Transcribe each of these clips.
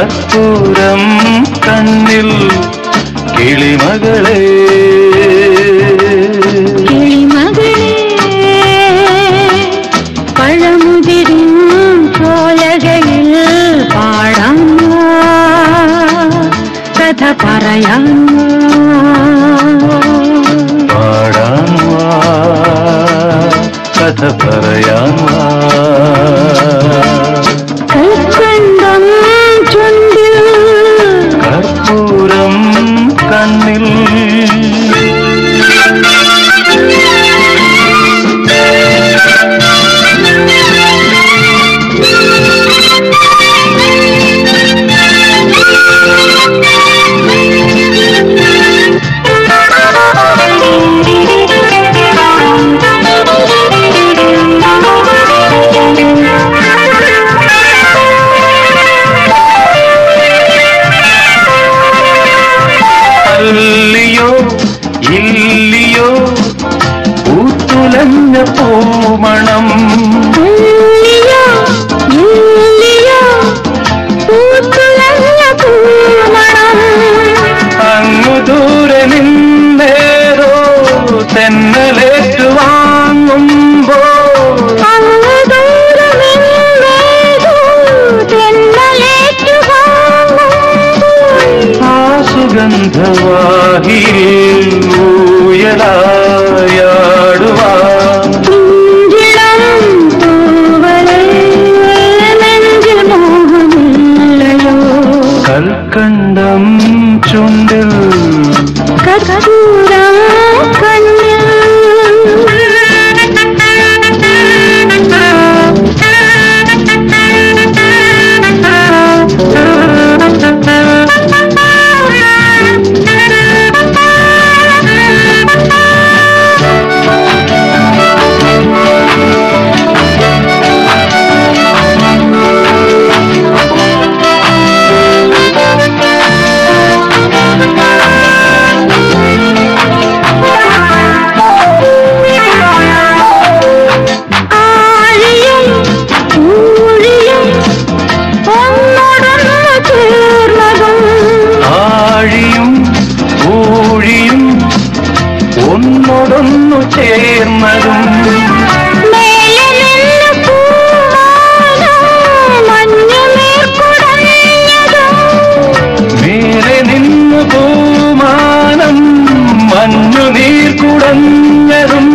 കർപ്പൂരം കണ്ണിൽ കിളിമകളെ. കിളിമകളെ പഴമുതിരും ചോലകളിൽ പാടാം കഥ പറയാം പൂത്തുലഞ്ഞ പൂമണം. അങ്ങു ദൂരെ നിന്നേരോ തെന്നലേറ്റു വാങ്ങുമ്പോ. ആ സുഗന്ധവാഹിയിൽ మధురా കണ്ണു നീർ കുടഞ്ഞതും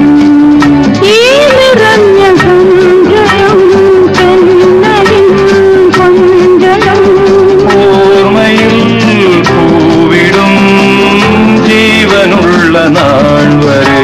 ഓർമ്മയിൽ പൂവിടും ജീവനുള്ള നാൾ വരെ.